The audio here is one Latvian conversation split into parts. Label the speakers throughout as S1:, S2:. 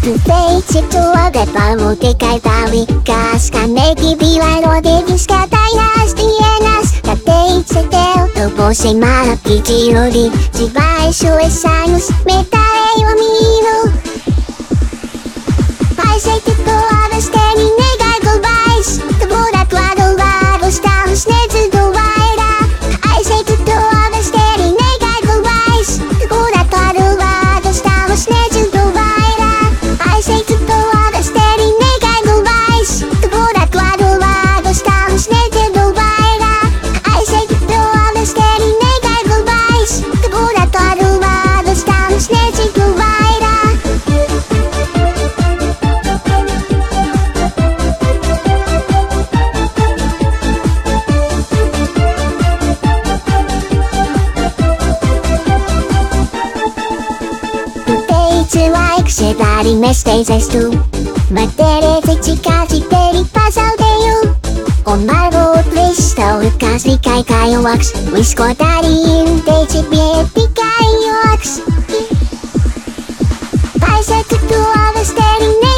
S1: くて一度はデパをでかいたりかしかめきびわのでにしかたいなし DNS だっていつでおとぼしまらぴじろり自賠所へさぐすめたれよみろ laiks iet arī nesteidzies tu Bet teredzi, cik ātri tevi pazaudēju Un varbūt viss tev likās tikai kā joks Viss, ko darīju, teici, bija tikai joks Paizietu to avasteri, negaidu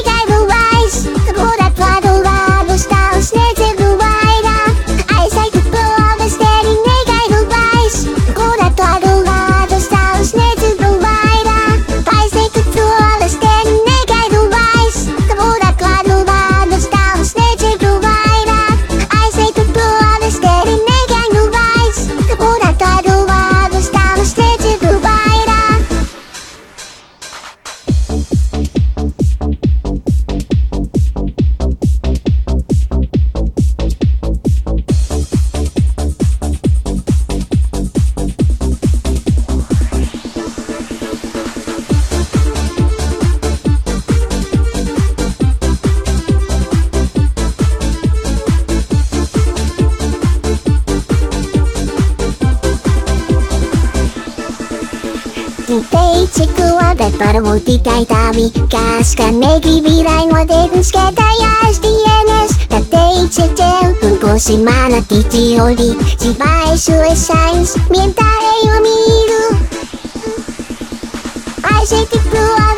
S1: Tu teici, ko bet varbūt tikai tavi Kas skan negribīrainoties Skatājās dienas Tad teici tev, un būsi mana ticība Dzīvājušu es saņus, vien tāējo mīlu Aizietu provas, tēni negaidu vairs